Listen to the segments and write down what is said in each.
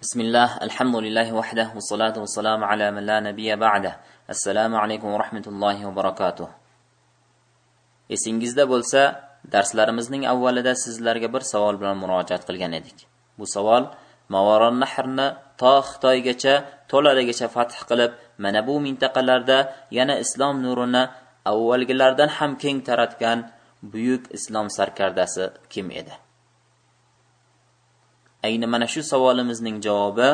Bismillah, alhamdulillahi wahdah, wa salatu wa salamu ala man la nabiyya ba'dah. Assalamu alaykum va rahmatullohi va barakatuh. Esingizda bo'lsa, darslarimizning avvalida sizlarga bir savol bilan murojaat qilgan edik. Bu savol Mavaron nahrni to Xitoygacha to'laligicha fath qilib, mana bu mintaqalarda yana islom nurini avvalgilardan ham keng taratgan buyuk islom sarkardasi kim edi? Ayni mana shu savolimizning javobi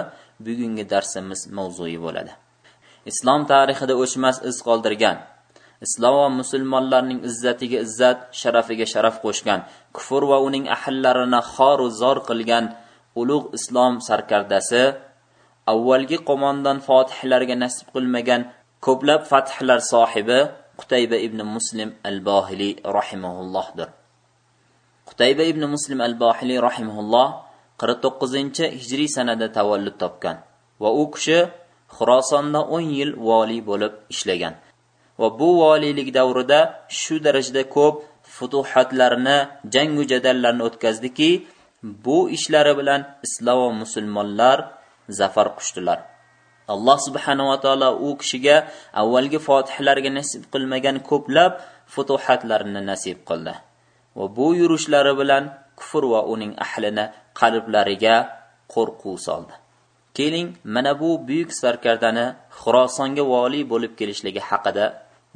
bugungi darsimiz mavzui bo'ladi. Islom tarixida o'chmas iz qoldirgan islom va musulmonlarning izzatiga izzat sharafiga sharaf qo'shgan kufr va uning ahillarini xoru zor qilgan ulug' islom sarkardasi avvalgi qo'mondan fotihlarga nasib qilmagan ko'plab fathlar sohibi qutayba ibn muslim al bohiliy rahimaullohdir. Qutayba ibn muslim al bohiliy rahimahulloh qirq to'qqizinchi hijriy sanada tavallud topgan va u kishi xurosonda o'n yil voliy bo'lib ishlagan. Va bu voliylik davrida shu darajada ko'p futuhatlarni jangu jadallarni o'tkazdiki bu ishlari bilan islom va musulmonlar zafar quchdilar alloh subhanava taolo u kishiga avvalgi fotihlarga nasib qilmagan ko'plab futuhatlarni nasib qildi. Va bu yurishlari bilan kufr va uning ahlini qalblariga qo'rquv soldi. Keling mana bu buyuk sarkardani xurosonga voliy bo'lib kelishligi haqida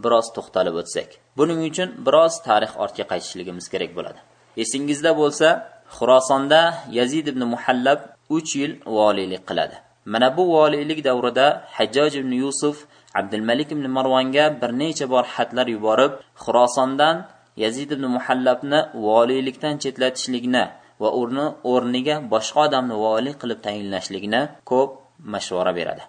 biroz to'xtalib o'tsak. Buning uchun biroz tarix ortga qaytishligimiz kerak bo'ladi. Esingizda bo'lsa xurosonda yazid ibn muhallab uch yil voliylik qiladi. Mana bu voliylik davrida hajjoj ibn yusuf abdulmalik ibn marvonga bir necha bor xatlar yuborib xurosondan yazid ibn muhallabni voliylikdan chetlatishlikni va o'rni o'rniga boshqa odamni voliy qilib tayinlashlikni ko'p mashvara beradi.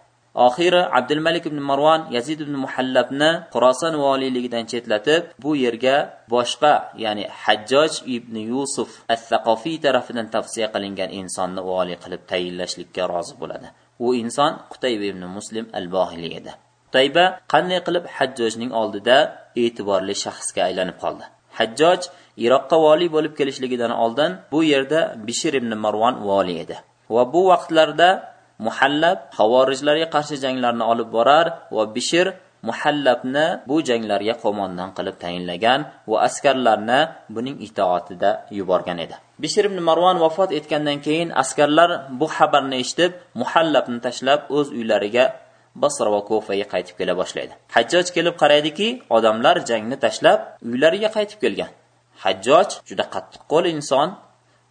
Oxiri abdulmalik ibn Marwan yazid ibn muhallabni xuroson voliyligidan chetlatib bu yerga boshqa ya'ni hajjoj ibn yusuf as saqofiy tarafidan tavsiya qilingan insonni voliy qilib tayinlashlikka rozi bo'ladi. U inson qutayba ibn muslim al-Bohili edi. Tayba qanday qilib hajjojning oldida e'tiborli shaxsga aylanib qoldi? Hajjoj iroqqa voliy bo'lib kelishligidan oldin bu yerda bishir ibn marvon voliy edi va bu vaqtlarda muhallab havorijlarga qarshi janglarni olib borar va bishir muhallabni bu janglarga qo'mondan qilib tayinlagan va askarlarni buning itoatida yuborgan edi. Bishir ibn marvon vafot etgandan keyin askarlar bu xabarni eshitib muhallabni tashlab o'z uylariga basra va kofaga qaytib kela boshlaydi. Hajjoj kelib qaraydiki odamlar jangni tashlab uylariga qaytib kelgan. Hajjoj juda qattiqqo'l inson.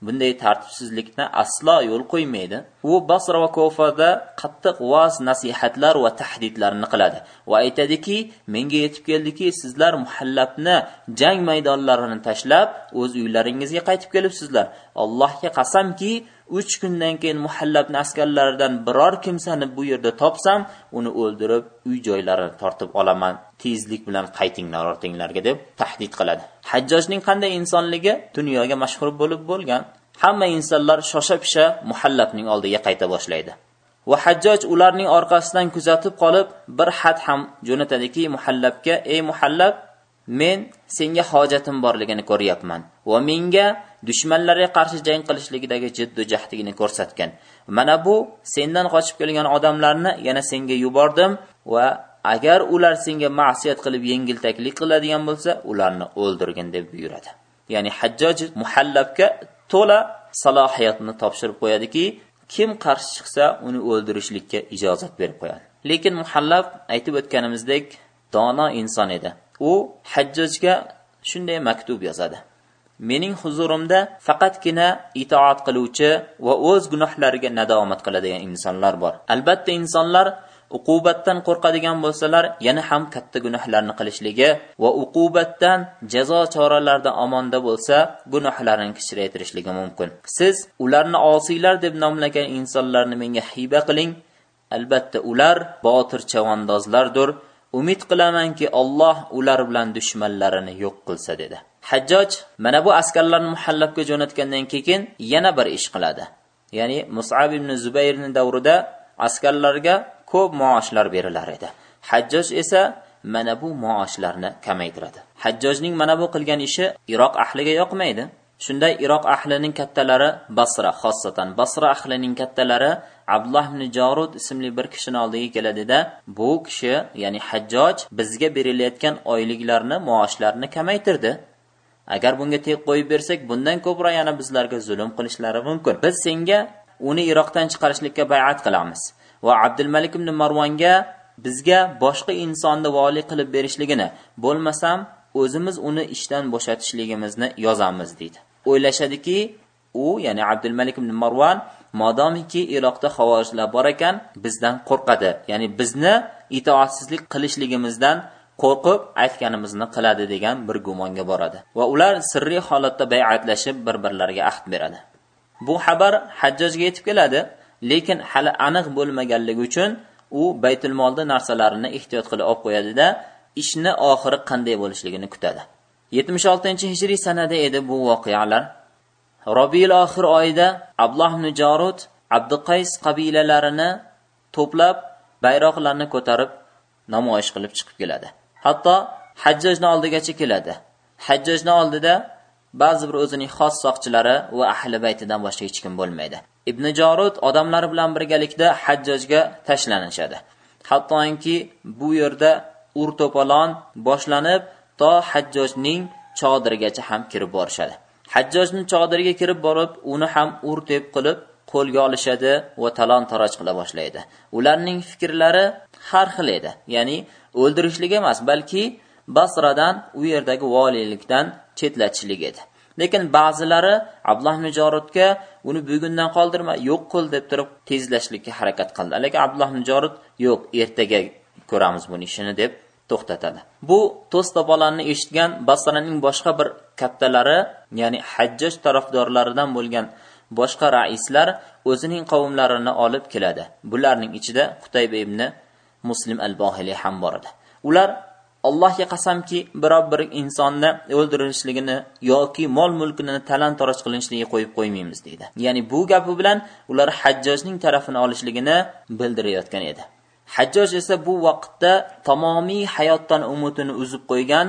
Bunday tartibsizlikni aslo yo'l qo'ymaydi. U basra va kofada qattiq vaz nasihatlar va tahdidlarni qiladi. Va aytadiki menga yetib keldiki sizlar muhallabni jang maydonlarini tashlab o'z uylaringizga qaytib kelibsizlar. Allohga qasamki uch kundan keyin muhallabni askarlaridan biror kimsani bu yerda topsam uni o'ldirib uy joylarini tortib olaman. Tezlik bilan qaytinglar ortinglarga deb tahdid qiladi. Hajjojning qanday insonligi dunyoga mashhur bo'lib bo'lgan. Hamma insonlar shosha pisha muhallabning oldiga qayta boshlaydi. Va hajjoj ularning orqasidan kuzatib qolib bir xat ham jo'natadiki muhallabga ey muhallab men senga hojatim borligini ko'ryapman va menga dushmanlarga qarshi jang qilishlikdagi jiddu jahdligini ko'rsatgan. Mana bu sendan qochib kelgan odamlarni yana senga yubordim va agar ular senga ma'siyat qilib yengiltaklik qiladigan bo'lsa ularni o'ldirgin deb buyuradi. Ya'ni hajjoj muhallabga to'la salohiyatni topshirib qo'yadiki kim qarshi chiqsa uni o'ldirishlikka ijozat berib qo'yadi. Lekin muhallab aytib o'tganimizdek dono inson edi. U hajjojga shunday maktub yozadi. Mening huzurimda faqatgina itoat qiluvchi va o'z gunohlariga nadomat qiladigan insonlar bor. Albatta insonlar uqubatdan qo'rqadigan bo'lsalar yana ham katta gunohlarni qilishligi va uqubatdan jazo choralaridan omonda bo'lsa gunohlarini kichraytirishligi mumkin. Siz ularni osiylar deb nomlagan insonlarni menga hiba qiling. Albatta ular botir chavandozlardir. Umid qilamanki Alloh ular bilan dushmanlarini yo'q qilsa dedi. Hajjoj mana bu askarlarni muhallabga jo'natgandan keyin yana bir ish qiladi. Ya'ni musab ibn zubayrni davrida askarlarga ko'p maoshlar berilar edi. Hajjoj esa mana bu maoshlarni kamaytiradi. Hajjojning mana bu qilgan ishi iroq ahliga yoqmaydi. Shunda iroq ahlining kattalari basra xossatan basra ahlining kattalari abdulloh ibn jorud ismli bir kishini oldiga keladida bu kishi ya'ni hajjoj bizga berilayotgan oyliklarni maoshlarni kamaytirdi. Agar bunga tek qo'yib bersak bundan ko'proq yana bizlarga zulm qilishlari mumkin. Biz senga uni iroqdan chiqarishlikka bay'at qilamiz. Va abdulmalik ibn marvonga bizga boshqa insonni voliy qilib berishligini bo'lmasam o'zimiz uni ishdan bo'shatishligimizni yozamiz deydi. O'ylashadiki u ya'ni abdulmalik ibn marvon modomiki iroqda havorijlar bor ekan bizdan qo'rqadi. Ya'ni bizni itoatsizlik qilishligimizdan qo'rqib aytganimizni qiladi degan bir gumonga boradi. Va ular sirli holatda bay'atlashib bir birlariga ahd beradi. Bu xabar hajjojga yetib keladi. Lekin hali aniq bo'lmaganligi uchun u baytul molda narsalarini ehtiyot qilib olib qo'yadida ishni oxiri qanday bo'lishligini kutadi. Yetmish oltinchi hijriy sanada edi bu voqealar. Robiyil oxir oyida abloh ibn jorud abduqays qabilalarini to'plab bayroqlarni ko'tarib namoyish qilib chiqib keladi. Hatto hajjojni oldigacha keladi. Hajjojni oldida ba'zi bir o'zining xos soqchilari va ahli baytidan boshqa hech kim bo'lmaydi. Ibn jorud odamlari bilan birgalikda hajjojga tashlanishadi. Hattoki bu yerda ur to'polon boshlanib to hajjojning chodirigacha ham kirib borishadi. Hajjojning chodiriga kirib borib uni ham ur tep qilib qo'lga olishadi va talon taroj qila boshlaydi. Ularning fikrlari har xil edi ya'ni o'ldirishlik emas balki basradan u yerdagi voliylikdan chetlatishlik edi. Lekin ba'zilari abdulloh mijorudga uni bugundan qoldirma yo'q qil deb turib tezlashlikka harakat qildi. Lekin abdulloh mijorud yo'q ertaga ko'ramiz buni ishini deb to'xtatadi. Bu to's to'polonni eshitgan basraning boshqa bir kattalari ya'ni hajjaj tarafdorlaridan bo'lgan boshqa raislar o'zining qavmlarini olib keladi. Bularning ichida qutayba ibn muslim al bohiliy ham bor edi. Ular allohga qasamki biror bir insonni o'ldirilishligini yoki mol mulkini talon toroj qilinishligiga qo'yib qo'ymaymiz deydi. Ya'ni bu gapi bilan ular hajjojning tarafini olishligini bildirayotgan edi. Hajjoj esa bu vaqtda tamomiy hayotdan umidini uzib qo'ygan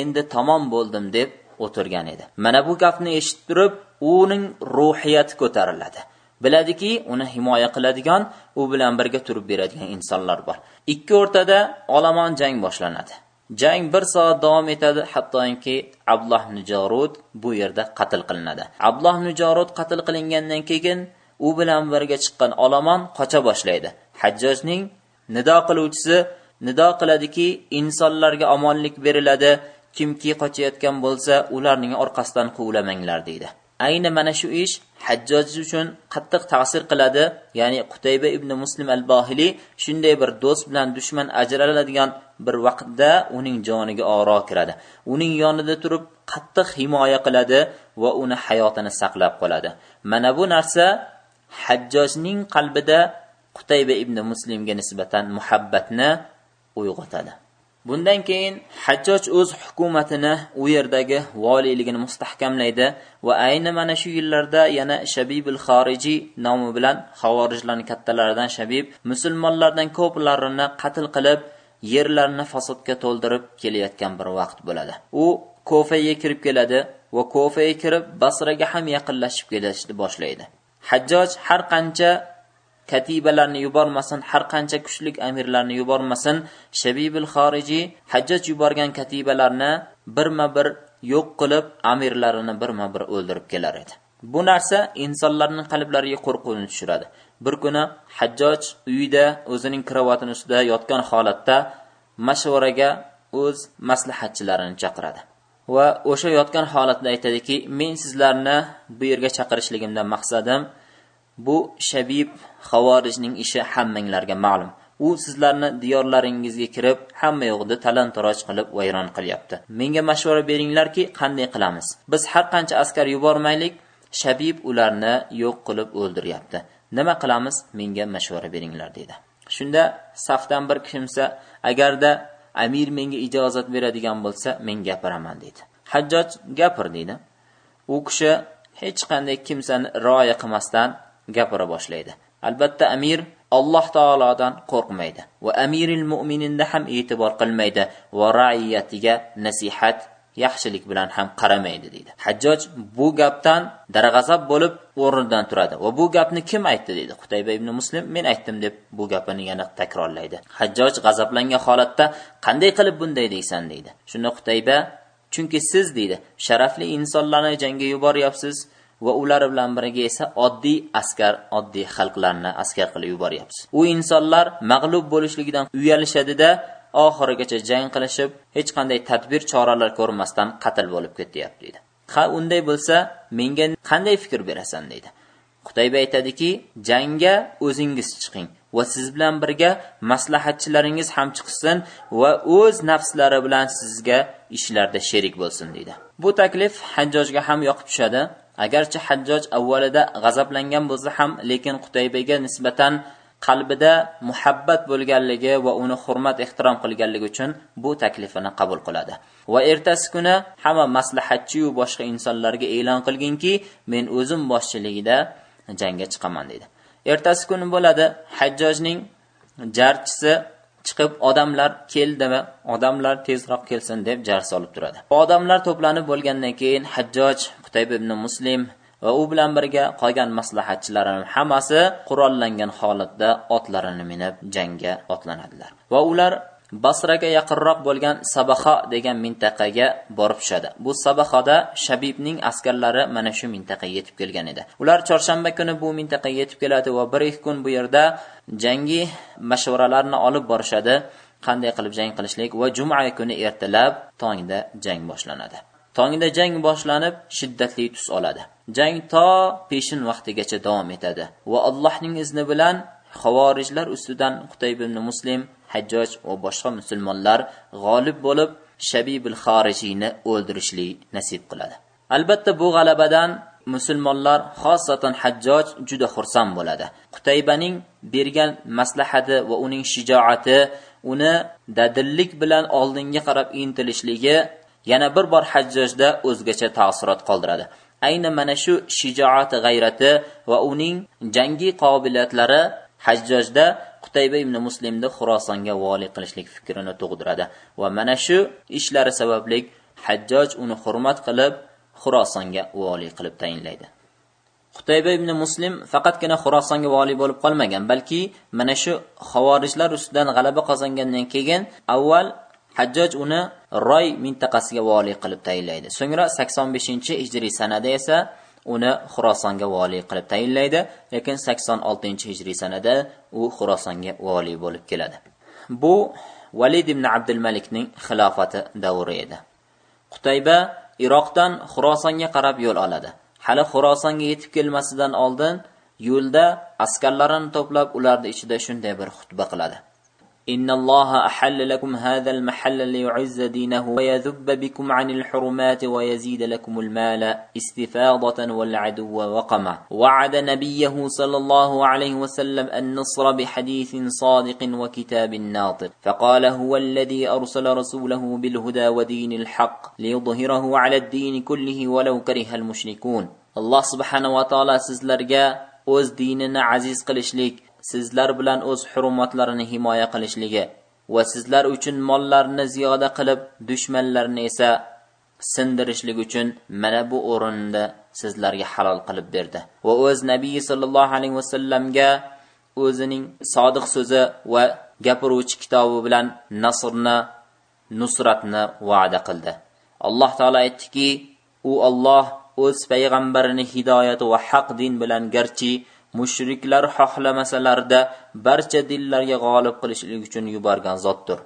endi tamom bo'ldim deb o'tirgan edi. Mana bu gapni eshitib turib uning ruhiyati ko'tariladi. Biladiki uni himoya qiladigan u bilan birga turib beradigan insonlar bor. Ikki o'rtada olomon jang boshlanadi. Jang bir soat davom etadi hattoki abdulloh nijorud bu yerda qatl qilinadi. Abdulloh nijorud qatl qilingandan keyin u bilan birga chiqqan olomon qocha boshlaydi. Hajjojning nido qiluvchisi nido qiladiki insonlarga omonlik beriladi kimki qochayotgan bo'lsa ularning orqasidan quvlamanglar deydi. Ayni mana shu ish hajjoj uchun qattiq ta'sir qiladi ya'ni qutayba ibn muslim al bohiliy shunday bir do'st bilan dushman ajraladigan bir vaqtda uning joniga oro kiradi. Uning yonida turib qattiq himoya qiladi va uni hayotini saqlab qoladi. Mana bu narsa hajjojning qalbida qutayba ibn muslimga nisbatan muhabbatni uyg'otadi. Bundan keyin hajjoj o'z hukumatini u yerdagi voliyligini mustahkamlaydi va ayni mana shu yillarda yana shabibil xorijiy nomi bilan havorijlarni kattalaridan shabib musulmonlardan ko'plarini qatl qilib yerlarni fasodga to'ldirib kelayotgan bir vaqt bo'ladi. U kofaga kirib keladi va kofaga kirib basraga ham yaqinlashib kelishni boshlaydi. Hajjoj har qancha katibalarni yubormasin har qancha kuchli amirlarni yubormasin shabibil Xoriji hajjoj yuborgan katibalarni birma bir yo'q qilib amirlarini birma bir o'ldirib kelar edi. Bu narsa insonlarning qalblariga qo'rquvni tushiradi. Bir kuni hajjoj uyida o'zining kravatini ustida yotgan holatda mashvaraga o'z maslahatchilarini chaqiradi. Va o'sha yotgan holatda aytadiki men sizlarni bu yerga chaqirishligimdan maqsadim bu shabib xavorijning ishi hammanglarga ma'lum. U sizlarni diyorlaringizga kirib hamma yoqda talantaroj qilib vayron qilyapti. Menga mashvara beringlarki qanday qilamiz? Biz har qancha askar yubormaylik shabib ularni yo'q qilib o'ldiryapti. Nima qilamiz? Menga mashvara beringlar deydi. Shunda safdan bir kimsa agarda amir menga ijozat beradigan bo'lsa men gapiraman deydi. Hajjoj gapir deydi. U kishi hech qanday kimsani rioya qilmasdan gapira boshlaydi. Albatta amir alloh taolodan qo'rqmaydi va amiril mo'mininda ham e'tibor qilmaydi va raiyatiga nasihat yaxshilik bilan ham qaramaydi deydi. Hajjoj bu gapdan darg'azab bo'lib o'rnidan turadi. Va bu gapni kim aytdi deydi. Qutayba ibn muslim men aytdim deb bu gapini yana takrorlaydi. Hajjoj g'azablangan holatda qanday qilib bunday deysan? deydi. Shunda qutayba chunki siz deydi sharafli insonlarni jangga yuboryapsiz va ular bilan birga esa oddiy askar oddiy xalqlarni askar qilib yuboryapsiz. U insonlar mag'lub bo'lishligidan uyalishadida oxirigacha jang qilishib hech qanday tadbir choralar ko'rmasdan qatl bo'lib ketyapti deydi. Ha unday bo'lsa menga qanday fikr berasan deydi. Qutayba aytadiki jangga o'zingiz chiqing va siz bilan birga maslahatchilaringiz ham chiqsin va o'z nafslari bilan sizga ishlarda sherik bo'lsin deydi. Bu taklif hajjojga ham yoqib tushadi. Agarchi hajjoj avvalida g'azablangan bo'lsa ham lekin qutaybaga nisbatan qalbida muhabbat bo'lganligi va uni hurmat ehtirom qilganligi uchun bu taklifini qabul qiladi. Va ertasi kuni hamma maslahatchiyu boshqa insonlarga e'lon qilginki men o'zim boshchiligida jangga chiqaman deydi. Ertasi kuni bo'ladi hajjojning jarchisi chiqib odamlar keldimi odamlar tezroq kelsin deb jar solib turadi. Odamlar to'planib bo'lgandan keyin hajjoj qutayb ibn muslim va u bilan birga qolgan maslahatchilarini hammasi qurollangan holatda otlarini minib jangga otlanadilar. Va ular basraga yaqinroq bo'lgan sabaha degan mintaqaga borib tushadi. Bu sabahoda shabibning askarlari mana shu mintaqaga yetib kelgan edi. Ular chorshanba kuni bu mintaqaga yetib keladi va bir ikki kun bu yerda jangi mashvaralarni olib borishadi. Qanday qilib jang qilishlik? Va juma kuni ertalab tongda jang boshlanadi. Tongda jang boshlanib shiddatli tus oladi. Jang to peshin vaqtigacha davom etadi va allohning izni bilan xavorijlar ustidan qutayb ibn muslim hajjoj va boshqa musulmonlar g'olib bo'lib shabibil xorijiyni o'ldirishlik nasib qiladi. Albatta bu g'alabadan musulmonlar xosatan hajjoj juda xursand bo'ladi. Qutaybaning bergan maslahati va uning shijoati uni dadillik bilan oldinga qarab intilishligi yana bir bor hajjojda o'zgacha taassurot qoldiradi. Ayni mana shu shijoati g'ayrati va uning jangi qobiliyatlari hajjojda qutayba ibn muslimni xurosonga voliy qilishlik fikrini tug'diradi. Va mana shu ishlari sababli hajjoj uni hurmat qilib xurosonga voliy qilib tayinlaydi. Qutayba ibn muslim faqatgina xurosonga voliy bo'lib qolmagan balki mana shu xavorijlar ustidan g'alaba qozongandan keyin avval hajjoj uni roy mintaqasiga voliy qilib tayinlaydi. So'ngra sakson beshinchi hijriy sanada esa uni xurosonga voliy qilib tayinlaydi lekin sakson oltinchi hijriy sanada u xurosonga voliy bo'lib keladi. Bu valid ibn abdul malikning xilofati davri edi. Qutayba iroqdan xurosonga qarab yo'l oladi. Hali xurosonga yetib kelmasidan oldin yo'lda askarlarini to'plab ularni ichida shunday bir xutba qiladi. إن الله أحل لكم هذا المحل ليعز دينه ويذب بكم عن الحرمات ويزيد لكم المال استفاضة والعدو وقمع وعد نبيه صلى الله عليه وسلم النصر بحديث صادق وكتاب ناطق. فقال هو الذي أرسل رسوله بالهدى ودين الحق ليظهره على الدين كله ولو كره المشركون. الله سبحانه وتعالى سزلرجا o'z dinini aziz qilishlik sizlar bilan o'z hurmatlarini himoya qilishligi va sizlar uchun mollarni ziyoda qilib dushmanlarni esa sindirishlik uchun mana bu o'rinda sizlarga halol qilib berdi. Va o'z nabiy sollallohu alayhi vasallamga o'zining sodiq so'zi va gapiruvchi kitobi bilan nasrni nusratni va'da qildi. Alloh taolo aytdiki u olloh o'z payg'ambarini hidoyat va haq din bilan garchi mushriklar xohlamasalarda barcha dinlarga g'olib qilishlik uchun yuborgan zotdir.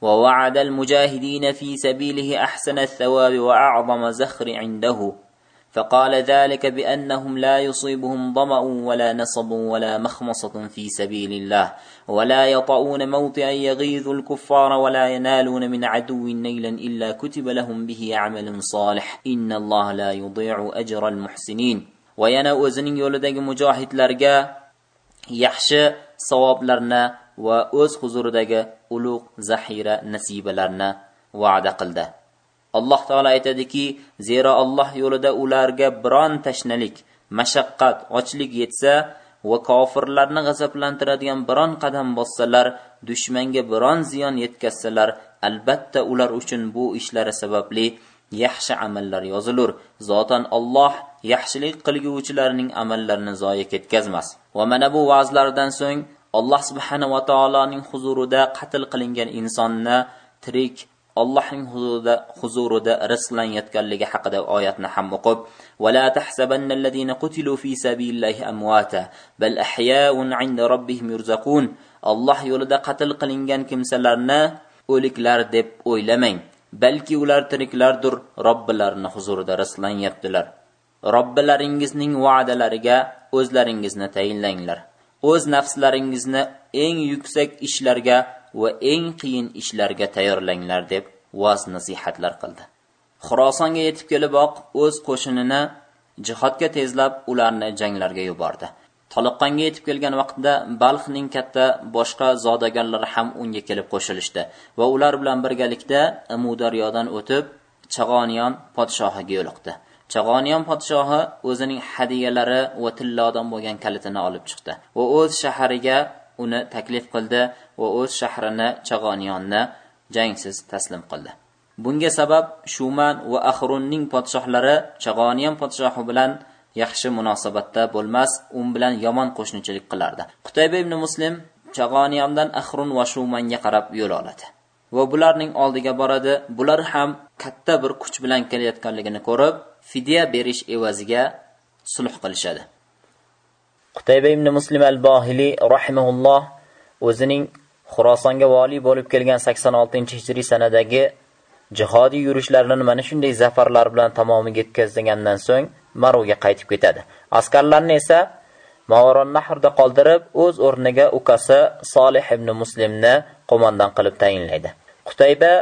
ووعد المجاهدين في سبيله أحسن الثواب وأعظم زخر عنده فقال ذلك بأنهم لا يصيبهم ظمأ ولا نصب ولا مخمصة في سبيل الله ولا يطؤون موطئا يغيظ الكفار ولا ينالون من عدو نيلا إلا كتب لهم به عمل صالح إن الله لا يضيع أجر المحسنين va yana o'zining yo'lidagi mujohidlarga yaxshi savoblarni va o'z huzuridagi ulug' zaxira nasibalarni va'da qildi. Alloh taolo aytadiki zero alloh yo'lida ularga biron tashnalik mashaqqat ochlik yetsa va kofirlarni g'azablantiradigan biron qadam bossalar dushmanga biron ziyon yetkazsalar albatta ular uchun bu ishlari sababli yaxshi amallar yozilur zotan Alloh yaxshilik qilguvchilarning amallarini zoya ketkazmas va mana bu va'zlardan so'ng alloh subhanahu va taoloning huzurida qatl qilingan insonni tirik allohning huzurida huzurida rizqlanayotganligi haqida oyatni ham o'qib ولا تحسبن الذين قتلوا في سبيل الله أمواتا بل أحياء عند ربهم يرزقون alloh yo'lida qatl qilingan kimsalarni o'liklar deb o'ylamang Balki ular tiriklardir robbilarini huzurida rizqlanyaptilar robbilaringizning va'dalariga o'zlaringizni tayinlanglar. O'z nafslaringizni eng yuksak ishlarga va eng qiyin ishlarga tayyorlanglar deb vaz nasihatlar qildi. Xurosonga yetib keliboq o'z qo'shinini jihodga tezlab ularni janglarga yubordi. Toliqqonga yetib kelgan vaqtda balxning katta boshqa zodagonlari ham unga kelib qo'shilishdi va ular bilan birgalikda amudaryodan o'tib chag'oniyon podshohiga yo'liqdi. Chag'oniyon podshohi o'zining hadiyalari va tillodan bo'lgan kalitini olib chiqdi va o'z shahariga uni taklif qildi va o'z shahrini chag'oniyonni jangsiz taslim qildi. Bunga sabab shuman va ahrunning podshohlari chag'oniyon podshohi bilan yaxshi munosabatda bo'lmas u bilan yomon qo'shnichilik qilardi. Qutayba ibn muslim chag'oniyamdan ahrun va shumanga qarab yo'l oladi. Va bularning oldiga boradi. Bular ham katta bir kuch bilan kelayotganligini ko'rib fidya berish evaziga sulh qilishadi. Qutayba ibn muslim al bohiliy rahimaulloh o'zining xurosonga voliy bo'lib kelgan 86 hijriy sanadagi jihodiy yurishlarini mana shunday zafarlar bilan tamomiga yetkazgandan so'ng maruga qaytib ketadi askarlarni esa Mavaron Nahrda qoldirib, o'z o'rniga ukasi Solih ibn Muslimni qo'mondan qilib tayinlaydi. Qutayba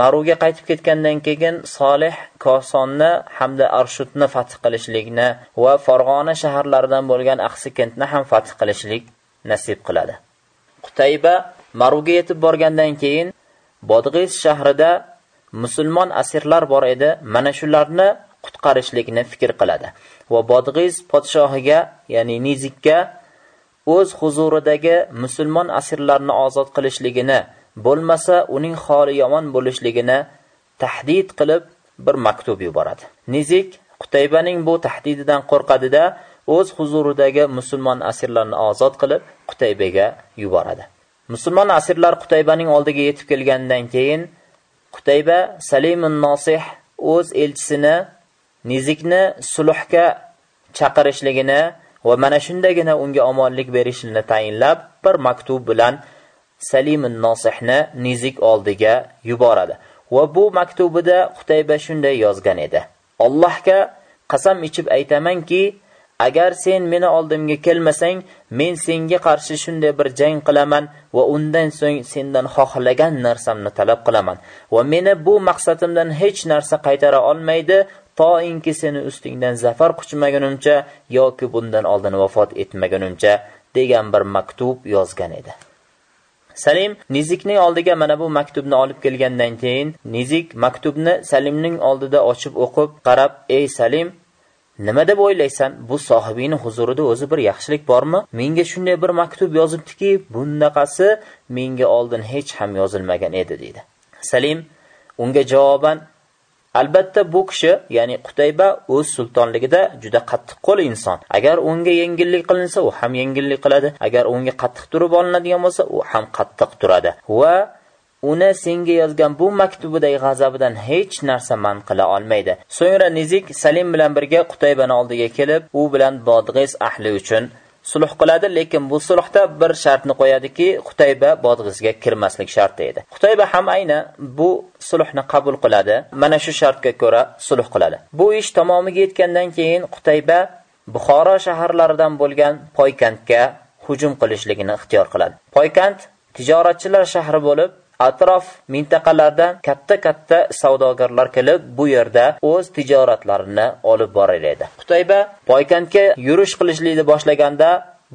Maruga qaytib ketgandan keyin Solih Kosonni hamda Arshutni fath qilishlikni va Farg'ona shaharlaridan bo'lgan Axsikentni ham fath qilishlik nasib qiladi. Qutayba Maruga yetib borgandan keyin Bodg'iz shahrida musulmon asirlar bor edi. Mana shularni qutqarishlikni fikr qiladi va Bodg'iz podshohiga, ya'ni Nizikka o'z huzuridagi musulmon asirlarni ozod qilishligini, bo'lmasa uning holi yomon bo'lishligini tahdid qilib bir maktub yuboradi. Nizik Qutaybaning bu tahdididan qo'rqadida o'z huzuridagi musulmon asirlarni ozod qilib Qutaybaga yuboradi. Musulmon asirlar Qutaybaning oldiga yetib kelgandan keyin Qutayba Salimun Nosih o'z elchisini Nizikni sulhga chaqirishligini va mana shundagina unga omonlik berishini tayinlab bir maktub bilan Salimun Nosihni Nizik oldiga yuboradi. Va bu maktubida Qutayba shunday yozgan edi: Allohga qasam ichib aytamanki, agar sen meni oldimga kelmasang, men senga qarshi shunday bir jang qilaman va undan so'ng sendan xohlagan narsamni talab qilaman va meni bu maqsadimdan hech narsa qaytara olmaydi toinki seni ustingdan zafar quchmagunimcha yoki bundan oldin vafot etmagunimcha degan bir maktub yozgan edi. Salim Nizikning oldiga mana bu maktubni olib kelgandan keyin Nizik maktubni Salimning oldida ochib o'qib, qarab, "Ey Salim, Nima deb o'ylaysan? Bu sohibini huzurida o'zi bir yaxshilik bormi? Menga shunday bir maktub yozibdiki, bundaqasi menga oldin hech ham yozilmagan edi dedi. Salim unga javoban Albatta bu kishi, ya'ni Qutayba o'z sultonligida juda qattiq qo'l inson. Agar unga yengillik qilinsa, u ham yengillik qiladi. Agar unga qattiq turib olinadigan bo'lsa, u ham qattiq turadi. Va uni senga yozgan bu maktubidagi g'azabidan hech narsa man qila olmaydi. So'ngra Nizik Salim bilan birga Qutaybani oldiga kelib, u bilan Bodg'iz ahli uchun sulh qiladi, lekin bu sulhda bir shartni qo'yadiki, Qutayba Bodg'izga kirmaslik sharti edi. Qutayba ham ayni bu sulhni qabul qiladi. Mana shu shartga ko'ra sulh qiladi. Bu ish tamomiga yetgandan keyin Qutayba Buxoro shaharlaridan bo'lgan poykandga hujum qilishligini ixtiyor qiladi. poykand tijoratchilar shahri bo'lib, atrof mintaqalardan katta-katta savdogarlar kelib, bu yerda o'z tijoratlarini olib borar edi. Qutayba Poykantga yurish qilishlikni boshlaganda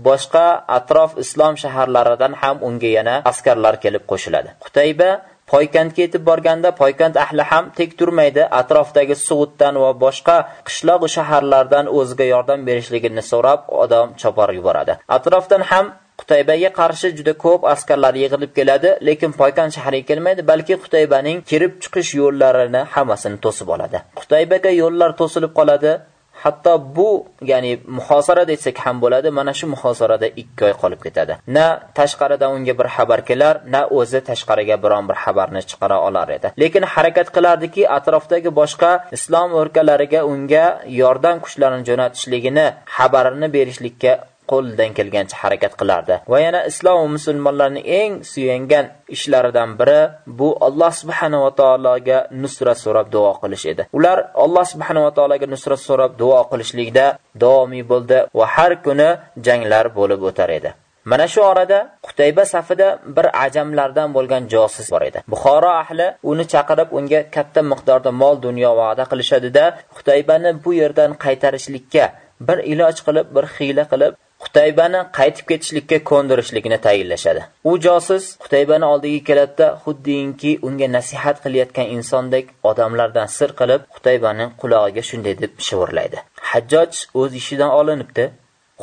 boshqa atrof islom shaharlaridan ham unga yana askarlar kelib qo'shiladi. Qutayba Poykantga yetib borganda Poykant ahli ham tek turmaydi, atrofdagi Sug'utdan va boshqa qishloq shaharlardan o'ziga yordam berishligini so'rab odam chopar yuboradi. Atrofdan ham Qutaybaga qarshi juda ko'p askarlar yig'ilib keladi, lekin Poykan shahriga kelmaydi, balki Qutaybaning kirib chiqish yo'llarini hammasini to'sib oladi. Qutaybaga yo'llar to'silib qoladi, hatto bu ya'ni muhosara desak ham bo'ladi mana shu muhosarada 2 oy qolib ketadi na tashqaridan unga bir xabar kelar na o'zi tashqariga biron bir xabarni chiqara olar edi lekin harakat qilardiki atrofdagi boshqa islom o'rkalariga unga yordam kuchlarini jo'natishligini xabarini berishlikka qo'lidan kelgancha harakat qilardi. Va yana islom va musulmonlarning eng suyangan ishlaridan biri bu alloh subhanava taologa nusrat so'rab duo qilish edi. Ular alloh subhanava taologa nusrat so'rab duo qilishlikda davomiy bo'ldi va har kuni janglar bo'lib o'tar edi. Mana shu orada Qutayba safida bir ajamlardan bo'lgan josus bor edi. Buxoro ahli uni chaqirib unga katta miqdorda mol dunyo va'da qilishadida Qutaybani bu yerdan qaytarishlikka bir iloj qilib, bir xiyla qilib Qutaybani qaytib ketishlikka ko'ndirishligini tayinlashadi. U josus Qutaybani oldiga keladida, xuddinki unga nasihat qilayotgan insondek odamlardan sir qilib, Qutaybaning qulog'iga shunday deb shivirlaydi. Hajjoj o'z ishidan olinibdi.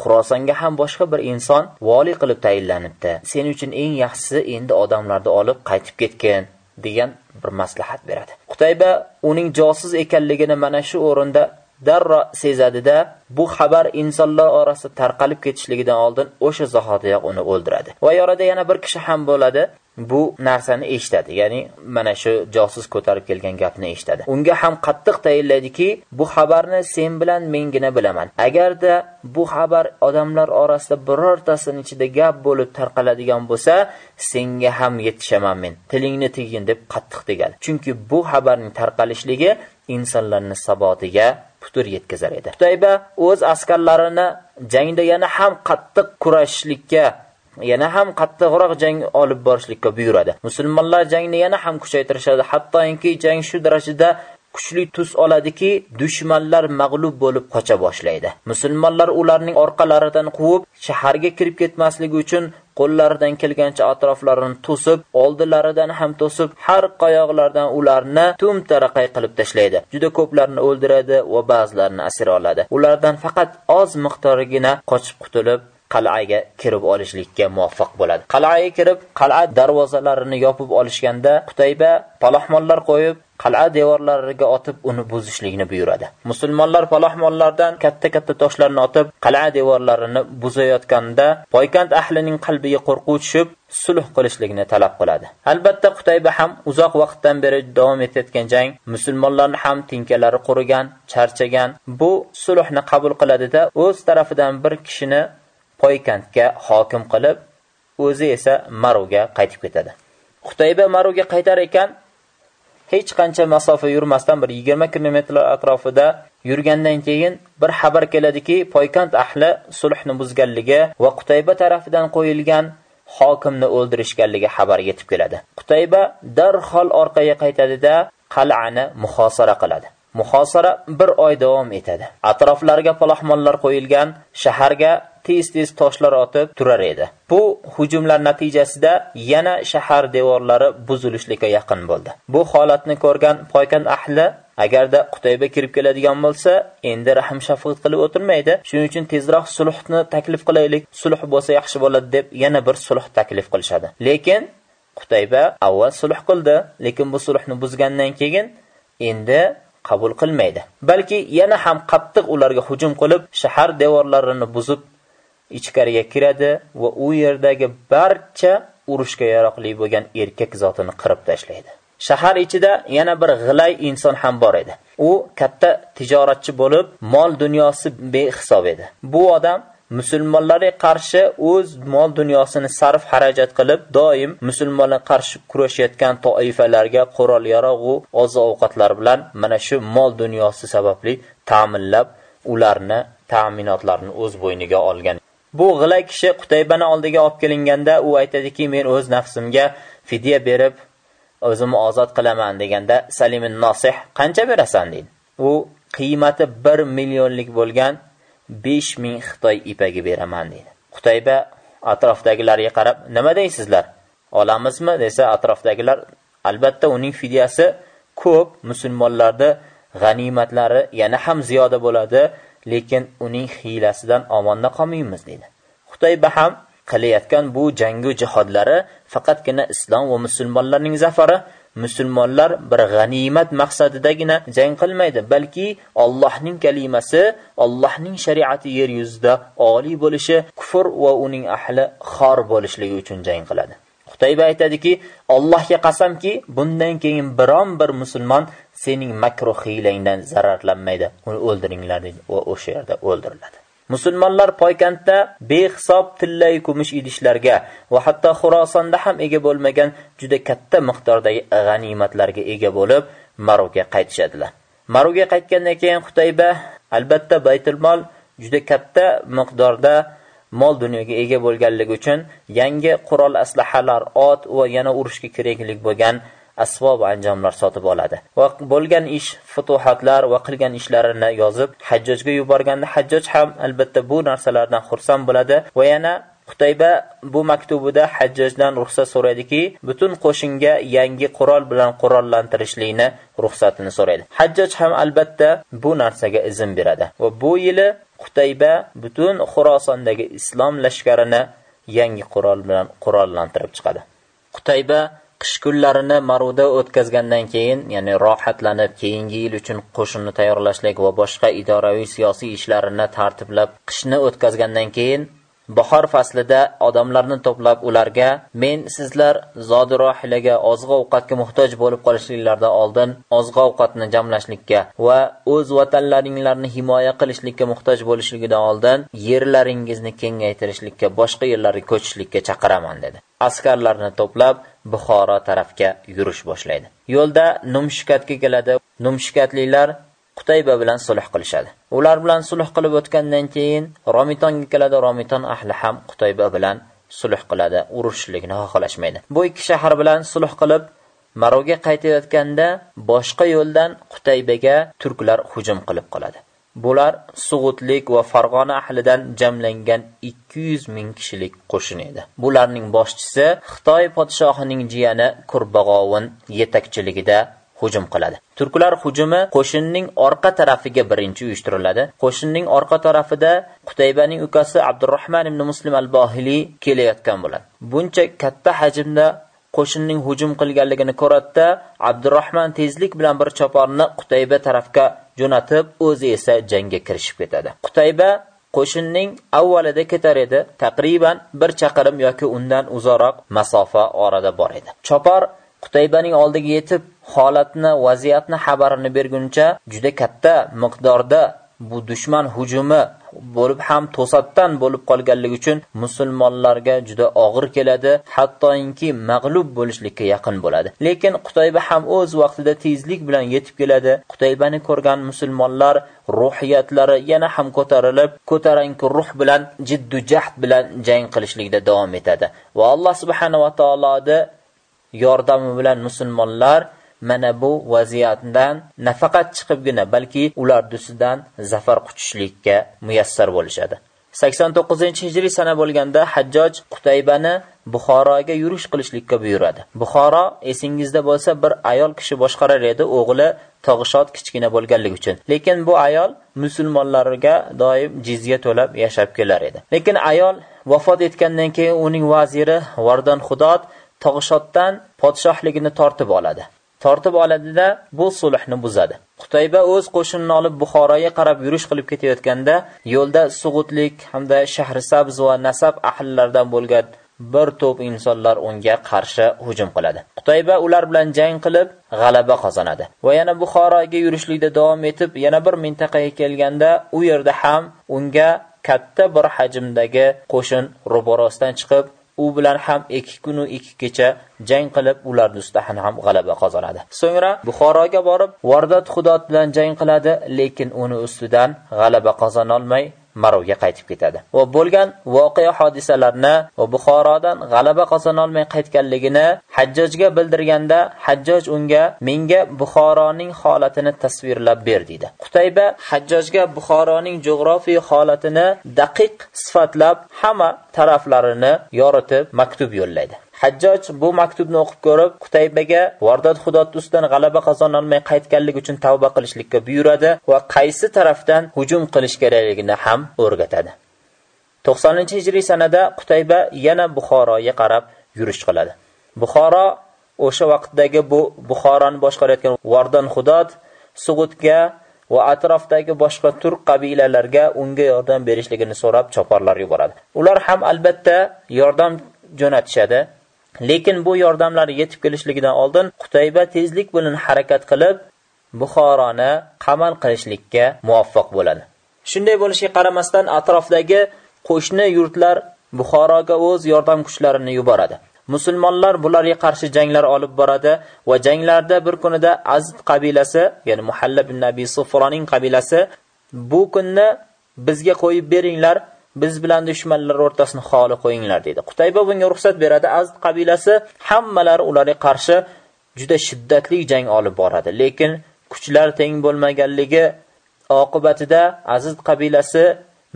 Xurosonga ham boshqa bir inson vali qilib tayinlanibdi. Sen uchun eng yaxshisi endi odamlarni olib qaytib ketgin degan bir maslahat beradi. Qutayba uning josus ekanligini mana shu o'rinda darro sezadida bu xabar insonlar orasida tarqalib ketishligidan oldin o'sha zahotiyoq uni o'ldiradi. Va yorada yana bir kishi ham bo'ladi bu narsani eshitadi. Ya'ni mana shu josus ko'tarib kelgan gapni eshitadi. Unga ham qattiq tayinlaydiki bu xabarni sen bilan mengina bilaman. Agarda bu xabar odamlar orasida birortasini ichida gap bo'lib tarqaladigan bo'lsa senga ham yetishaman men. Tilingni tiygin deb qattiq tegadi chunki bu xabarning tarqalishligi insonlarni sabotiga putur yetkazar edi. Xutayba o'z askarlarini jangda yana ham qattiq kurashishlikka yana ham qattiqroq jang olib borishlikka buyuradi. Musulmonlar jangni yana ham kuchaytirishadi. Hattoki jang shu darajada kuchli tus oladiki dushmanlar mag'lub bo'lib qocha boshlaydi. Musulmonlar ularning orqalaridan quvib shaharga kirib ketmasligi uchun qo'llaridan kelgancha atroflarini to'sib oldilaridan ham to'sib har qayoqlardan ularni tum taraqay qilib tashlaydi. Juda ko'plarni o'ldiradi va ba'zilarini asir oladi. Ulardan faqat oz miqdorigina qochib qutulib qal'aga kirib olishlikka muvaffaq bo'ladi. Qal'aga kirib qal'a darvozalarini yopib olishganda qutayba palohmonlar qo'yib qal'a devorlariga otib uni buzishlikni buyuradi. Musulmonlar palohmonlardan katta katta toshlarni otib qal'a devorlarini buzayotganda poykand ahlining qalbiga qo'rquv tushib sulh qilishlikni talab qiladi. Albatta qutayba ham uzoq vaqtdan beri davom etayotgan jang musulmonlarni ham tinkalari qurigan charchagan. Bu sulhni qabul qiladida o'z tarafidan bir kishini poykandga hokim qilib o'zi esa maruga qaytib ketadi. Qutayba maruga qaytar ekan hech qancha masofa yurmasdan bir 20 kilometrlar atrofida yurgandan keyin bir xabar keladiki poykant ahli sulhni buzganligi va qutayba tarafidan qo'yilgan hokimni o'ldirishganligi xabar yetib keladi. Qutayba darhol orqaga qaytadida qal'ani muhosara qiladi. Muhosara bir oy davom etadi atroflariga palohmonlar qo'yilgan shaharga tez-tez toshlar otib turar edi. Bu hujumlar natijasida yana shahar devorlari buzilishlikka yaqin bo'ldi. Bu holatni ko'rgan Poykan ahli agarda Qutayba kirib keladigan bo'lsa, endi rahm shafqat qilib o'tirmaydi. Shuning uchun tezroq sulhni taklif qilaylik, sulh bo'lsa yaxshi bo'ladi deb yana bir sulh taklif qilishadi. Lekin Qutayba avval sulh qildi, lekin bu sulhni buzgandan keyin endi qabul qilmaydi. Balki yana ham qattiq ularga hujum qilib, shahar devorlarini buzib ichkariga kiradi va u yerdagi barcha urushga yaroqli bo'lgan erkak zotini qirib tashlaydi. Shahar ichida yana bir g'ilay inson ham bor edi. U katta tijoratchi bo'lib, mol dunyosi behisob edi. Bu odam musulmonlarga qarshi o'z mol dunyosini sarf xarajat qilib, doim musulmonlarga qarshi kurashayotgan toifalarga qurol yarog' u oziq-ovqatlar bilan mana shu mol dunyosi sababli ta'minlab, ularni ta'minotlarini o'z bo'yniga olgan. Bu g'ilay kishi Qutaybani oldiga olib kelinganda, u aytadiki, men o'z nafsimga fidya berib, o'zimni ozod qilaman deganda, Salimin Nosih qancha berasan deydi. U qiymati 1 millionlik bo'lgan 5000 Xitoy ipagi beraman deydi. Qutayba atrofdagilarga qarab, nima deysizlar? Olamizmi desa atrofdagilar albatta uning fidyasi ko'p musulmonlarda g'animatlari yana ham ziyoda bo'ladi lekin uning hiylasidan omonda qolmaymiz dedi. Xutayba ham qilayotgan bu jangu jihodlari faqatgina islom va musulmonlarning zafari musulmonlar bir g'animat maqsadidagina jang qilmaydi balki Allohning kalimasi Allohning shariati yer yuzida oliy bo'lishi kufr va uning ahli xor bo'lishligi uchun jang qiladi Qutayba aytadiki, Allohga qasamki, bundan keyin biron bir musulmon sening makruh hiylangdan zararlanmaydi. Uni o'ldiringlar dedi va o'sha yerda o'ldiriladi. Musulmonlar poykantda behisob tillay kumush idishlarga va hatto Xurosonda ham ega bo'lmagan juda katta miqdordagi g'animatlarga ega bo'lib, Maruga qaytishadilar. Maruga qaytgandan keyin Xutayba albatta Baytul Mol juda katta miqdorda mol dunyoga ega bo'lganligi uchun yangi qurol aslahalar, ot va yana urushga kerakli bo'lgan asbob anjomlar sotib oladi va bo'lgan ish futuhatlar va qilgan ishlarini yozib hajjojga yuborganda hajjoj ham albatta bu narsalardan xursand bo'ladi va yana Qutayba bu maktubida Hajjojdan ruxsat so'raydiki, butun qo'shinga yangi qurol bilan qurollantirishlikni ruxsatini so'raydi. Hajjoj ham albatta bu narsaga izn beradi va bu yili Qutayba butun Xorosondagi islom lashkarini yangi qurol bilan qurollantirib chiqadi. Qutayba qish kunlarini Maruda o'tkazgandan keyin, ya'ni rohatlanib, keyingi yil uchun qo'shinni tayyorlashlik va boshqa idoraviy siyosiy ishlarini tartiblab qishni o'tkazgandan keyin bahor faslida odamlarni to'plab ularga men sizlar zodi rohilaga oziq ovqatga muhtoj bo'lib qolishliklaridan oldin oziq ovqatni jamlashlikka va o'z vatanlaringlarni himoya qilishlikka muhtoj bo'lishligidan oldin yerlaringizni kengaytirishlikka boshqa yerlarga ko'chishlikka chaqiraman dedi. Askarlarni to'plab buxoro tarafga yurish boshlaydi yo'lda numshikatga keladi numshikatliklar Qutayba bilan sulh qilishadi. Ular bilan sulh qilib o'tgandan keyin Romitonga keladi. Romiton ahli ham Qutayba bilan sulh qiladi. Urushlikni xohlashmaydi. Bu ikki shahar bilan sulh qilib Maroga qaytayotganda boshqa yo'ldan Qutaybaga turklar hujum qilib qoladi. Bular Sug'utlik va Farg'ona ahlidan jamlangan 200 ming kishilik qo'shin edi. Bularning boshchisi Xitoy podshohining jiyani Kurbag'ovun yetakchiligida hujum qiladi. Turklar hujumi qo'shinning orqa tarafiga birinchi uyushtiriladi. Qo'shinning orqa tarafida Qutaybaning ukasi Abdurrahman ibn Muslim al-Bohili kelayotgan bo'ladi. Buncha katta hajmda qo'shinning hujum qilganligini ko'ratda Abdurrahman tezlik bilan bir choparni Qutayba tarafga jo'natib, o'zi esa jangga kirishib ketadi. Qutayba qo'shinning avvalida ketar edi, taqriban bir chaqirim yoki undan uzoqroq masofa orada bor edi. Chopar Qutaybaning oldiga yetib, holatni, vaziyatni xabarini berguncha juda katta miqdorda bu dushman hujumi bo'lib ham to'satdan bo'lib qolganligi uchun musulmonlarga juda og'ir keladi, hattoinki mag'lub bo'lishlikka yaqin bo'ladi. Lekin Qutayba ham o'z vaqtida tezlik bilan yetib keladi. Qutaybani ko'rgan musulmonlar ruhiyatlari yana ham ko'tarilib, ko'taranki ruh bilan, jiddu jahd bilan jang qilishlikda davom etadi. Va Alloh subhanahu va taoloning yordami bilan musulmonlar mana bu vaziyatdan nafaqat chiqibgina balki ular dusidan zafar quchishlikka muyassar bo'lishadi 89-hijriy sana bo'lganda Hajjoj Qutaybani Buxoroga yurish qilishlikka buyuradi. Buxoro esingizda bo'lsa bir ayol kishi boshqarar edi, o'g'li Tog'ishot kichkina bo'lganligi uchun. Lekin bu ayol musulmonlarga doim jizya to'lab yashab kelar edi. Lekin ayol vafot etgandan keyin uning vaziri Vardan Xudod Tog'ishotdan podshohligini tortib oladi. Tortib oladida bu sulhni buzadi. Qutayba o'z qo'shinini olib Buxoroga qarab yurish qilib ketayotganda yo'lda Sug'utlik hamda Shahrisabz va Nasab ahllaridan bo'lgan bir to'p insonlar unga qarshi hujum qiladi. Qutayba ular bilan jang qilib g'alaba qozonadi va yana Buxoroga yurishlikda davom etib, yana bir mintaqaga kelganda u yerda ham unga katta bir hajmdagi qo'shin ro'barosdan chiqib u bilan ham 2 kun 2 kecha jang qilib ular ustidan ham g'alaba qozonadi. So'ngra Buxoroga borib Vardat Xudot bilan jang qiladi, lekin uni ustidan g'alaba qozona olmay Marovga qaytib ketadi. Va bo'lgan voqea hodisalarni va Buxorodan g'alaba qozonolmay qaytganligini Hajjojga bildirganda, Hajjoj unga menga Buxoroning holatini tasvirlab ber dedi. Qutayba Hajjojga Buxoroning jo'g'rofiy holatini daqiq sifatlab hamma taraflarini yoritib maktub yo'llaydi. Hajjoj bu maktubni o'qib ko'rib, Qutaybaga Vardod Xudot ustidan g'alaba qozonolmay qaytganlik uchun tavba qilishlikka buyuradi va qaysi tarafdan hujum qilish kerakligini ham o'rgatadi. to'qsoninchi hijriy sanada qutayba yana buxoroga qarab yurish qiladi. Buxoro o'sha vaqtdagi bu buxoroni boshqarayotgan vardon xudod sug'utga va atrofdagi boshqa turk qabilalarga unga yordam berishligini so'rab choparlar yuboradi. Ular ham albatta yordam jo'natishadi. Lekin bu yordamlar yetib kelishligidan oldin qutayba tezlik bilan harakat qilib buxoroni qamal qilishlikka muvaffaq bo'ladi. Shunday bo'lishiga qaramasdan atrofdagi qo'shni yurtlar buxoroga o'z yordam kuchlarini yuboradi. Musulmonlar bularga qarshi janglar olib boradi va janglarda bir kunida azd qabilasi ya'ni Muhallab ibn nabiy sufroning qabilasi bu kunni bizga qo'yib beringlar biz bilan dushmanlar o'rtasini xoli qo'yinglar dedi. Qutayba bunga ruxsat beradi. Azd qabilasi hammalari ularga qarshi juda shiddatli jang olib boradi. Lekin kuchlar teng bo'lmaganligi oqibatida aziz qabilasi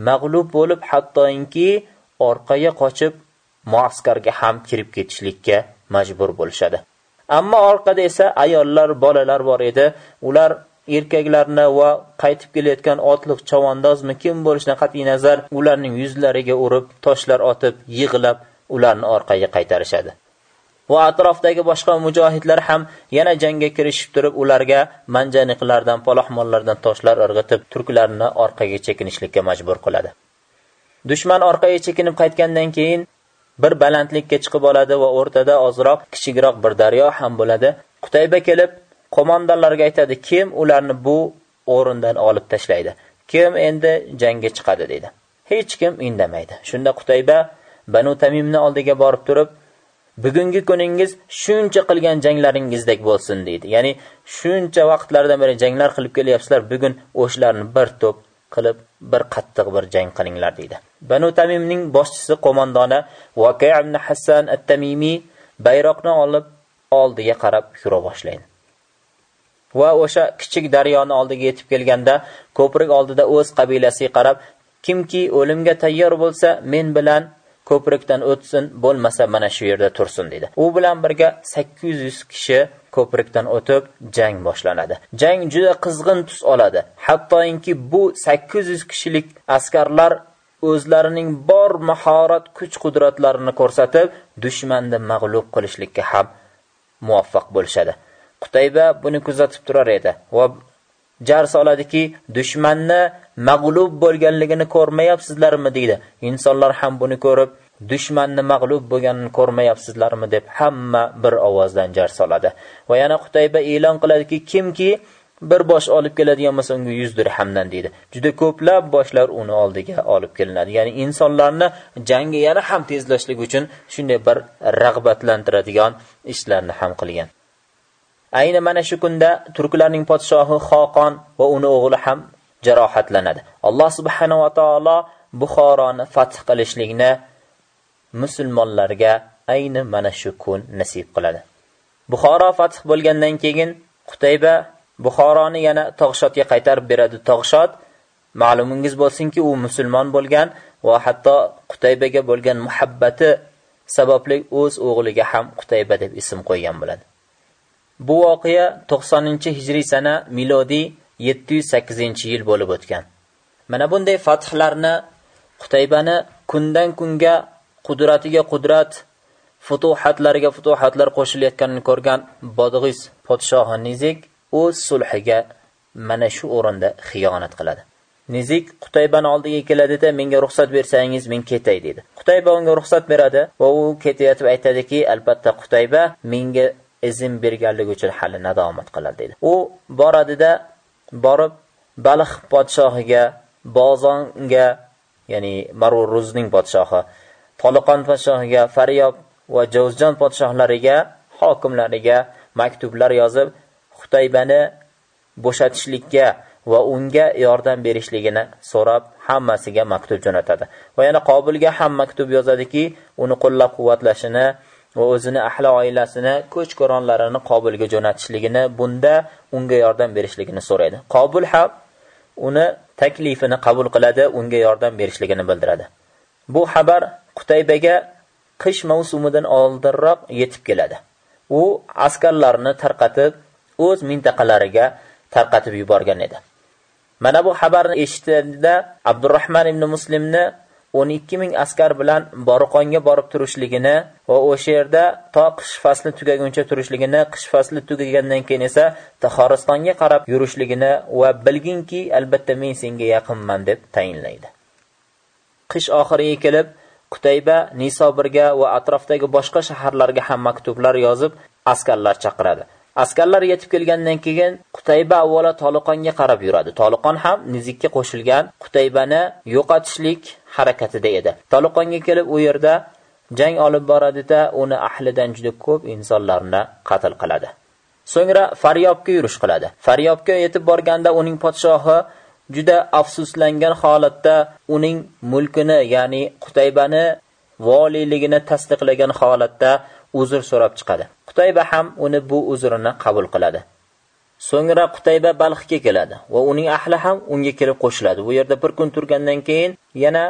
mag'lub bo'lib hattoinki orqaga qochib muaskarga ham kirib ketishlikka majbur bo'lishadi. Ammo orqada esa ayollar bolalar bor edi. Ular erkaklarni va qaytib kelayotgan otliq chavandozmi kim bo'lishidan qat'iy nazar ularning yuzlariga urib toshlar otib yig'lab ularni orqaga qaytarishadi. Va atrofdagi boshqa mujohidlar ham yana jangga kirishib turib ularga manjaniqlardan paloxmonlardan toshlar irg'itib turklarni orqaga chekinishlikka majbur qiladi. Dushman orqaga chekinib qaytgandan keyin bir balandlikka chiqib oladi va o'rtada ozroq kichikroq bir daryo ham bo'ladi. Qutayba kelib qo'mondonlarga aytadi kim ularni bu o'rindan olib tashlaydi? Kim endi jangga chiqadi dedi. hech kim indamaydi. Shunda qutayba banu tamimni oldiga borib turib bugungi kuningiz shuncha qilgan janglaringizdek bo'lsin deydi. Ya'ni shuncha vaqtlardan beri janglar qilib kelyapsizlar bugun o'shlarni bir to'p qilib bir qattiq bir jang qilinglar deydi. Banu tamimning boshchisi qo'mondoni Waqi' ibn hassan at-Tamimi bayroqni olib oldiga qarab yura boshlaydi. Va o'sha kichik daryoni oldiga yetib kelganda ko'prik oldida o'z qabilasiga qarab kimki o'limga tayyor bo'lsa men bilan ko'prikdan o'tsin bo'lmasa mana shu yerda tursin dedi. U bilan birga 800 kishi ko'prikdan o'tib jang boshlanadi. Jang juda qizg'in tus oladi. Hattoinki bu 800 kishilik askarlar o'zlarining bor mahorat kuch qudratlarini ko'rsatib dushmanni mag'lub qilishlikka ham muvaffaq bo'lishadi. Qutayba buni kuzatib turar edi va jar soladiki dushmanni mag'lub bo'lganligini ko'rmayapsizlarmi? deydi. Insonlar ham buni ko'rib dushmanni mag'lub bo'lganini ko'rmayapsizlarmi? deb hamma bir ovozdan jar soladi. Va yana qutayba e'lon qiladiki kimki bir bosh olib keladigan bo'lsa unga 100 dirhamdan deydi. Juda ko'plab boshlar uni oldiga olib kelinadi. Ya'ni insonlarni jangga yana ham tezlashlik uchun shunday bir rag'batlantiradigan ishlarni ham qilgan. Ayni mana shu kunda turklarning podshohi xoqon va uni o'g'li ham jarohatlanadi. Alloh subhanahu va taolo buxoroni fath qilishlikni musulmonlarga ayni mana shu kun nasib qiladi. Buxoro fath bo'lgandan keyin qutayba buxoroni yana tog'shotga qaytarib beradi. Tog'shot ma'lumingiz bo'lsinki u musulmon bo'lgan va hatto qutaybaga bo'lgan muhabbati sababli o'z o'g'liga ham qutayba deb ism qo'ygan bo'ladi. Bu voqea 90 hijriy sana milodiy 708 yil bo'lib o'tgan. Mana bunday fathlarni qutaybani kundan kunga qudratiga qudrat futuhatlariga futuhatlar qo'shilayotganini ko'rgan bodg'iz podshohi nizik o'z sulhiga mana shu o'rinda xiyonat qiladi. Nizik qutaybani oldiga keladi-da, menga ruxsat bersangiz men ketay dedi. Qutayba unga ruxsat beradi va u ketayotib aytadiki albatta qutayba menga izn berganligi uchun hali nadomat qiladi dedi u boradida borib balx podshohiga bozonga ya'ni maruruzning podshohi toliqon podshohiga faryob va javzjon podshohlariga hokimlariga maktublar yozib xutaybani bo'shatishlikka va unga yordam berishligini so'rab hammasiga maktub jo'natadi. Va yana qobilga ham maktub yozadiki uni qo'llab quvvatlashini va o'zini ahli oilasini ko'ch ko'ronlarini qobilga jo'natishligini bunda unga yordam berishligini so'raydi. Qobil ham uni taklifini qabul qiladi unga yordam berishligini bildiradi. Bu xabar qutaybaga qish mavsumidan oldinroq yetib keladi. U askarlarni tarqatib o'z mintaqalariga tarqatib yuborgan edi. Mana bu xabarni eshitganda Abdurrahman ibn muslimni 12 ming askar bilan Boruqonga borib turishligini va o'sha yerda to qish fasli tugaguncha turishligini, qish fasli tugagandan keyin esa Taxoristonga qarab yurishligini va bilginki, albatta men senga yaqinman deb tayinlaydi. Qish oxiriga kelib Qutayba Nisobirga va atrofdagi boshqa shaharlarga ham maktublar yozib, askarlar chaqiradi. Askarlar yetib kelgandan keyin Qutayba avvalo Toliqonga qarab yuradi. Toliqon ham Nizikka qo'shilgan Qutaybani yo'qotishlik harakatida edi. Toliqonga kelib u yerda jang olib boradi-da, uni ahlidan juda ko'p insonlarni qatl qiladi. So'ngra Faryobga yurish qiladi. Faryobga yetib borganda uning podshohi juda afsuslangan holatda uning mulkini, ya'ni Qutaybani voliyligini tasdiqlagan holatda uzr so'rab chiqadi. Qutayba ham uni bu uzrini qabul qiladi. So'ngra Qutayba Balxga keladi va uning ahli ham unga kelib qo'shiladi. Bu yerda bir kun turgandan keyin yana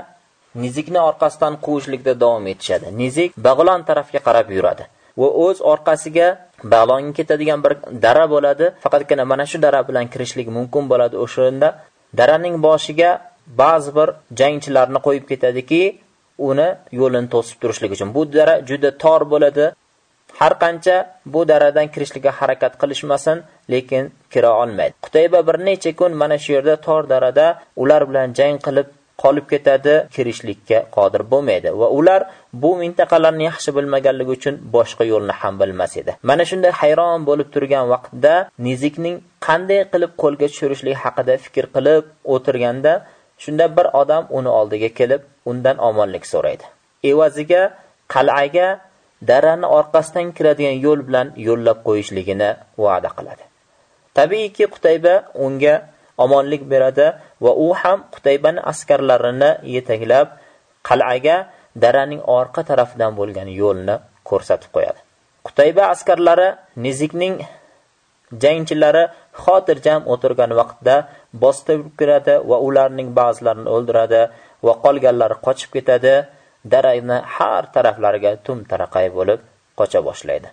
Nizikni orqasidan quvishlikda davom etishadi. Nizik Bag'lon tarafga qarab yuradi va o'z orqasiga Bag'longa ketadigan bir dara bo'ladi. Faqatgina mana shu dara bilan kirishlik mumkin bo'ladi o'shanda. Daraning boshiga ba'zi bir jangchilarni qo'yib ketadiki, uni yo'lini to'sib turishlik uchun. Bu dara juda tor bo'ladi. Har qancha bu daradan kirishlikka harakat qilishmasin, lekin kira olmaydi. Qutayba bir necha kun mana shu yerda tor darada ular bilan jang qilib qolib ketadi, kirishlikka qodir bo'lmaydi va ular bu mintaqalarni yaxshi bilmaganligi uchun boshqa yo'lni ham bilmas edi. Mana shunday hayron bo'lib turgan vaqtda Nizikning qanday qilib qo'lga tushirishlik haqida fikr qilib o'tirganda, shunda bir odam uni oldiga kelib, undan omonlik so'raydi. Evaziga qal'aga darani orqasidan kiradigan yo'l bilan yo'llab qo'yishligini va'da qiladi. Tabiiyki Qutayba unga omonlik beradi va u ham Qutaybani askarlarini yetaklab qal'aga daraning orqa tarafidan bo'lgan yo'lni ko'rsatib qo'yadi. Qutayba askarlari Nizikning jangchilari xotirjam o'tirgan vaqtda bostirib kiradi va ularning ba'zilarini o'ldiradi va qolganlari qochib ketadi. Darayni har taraflariga tum taraqay bo'lib qocha boshlaydi.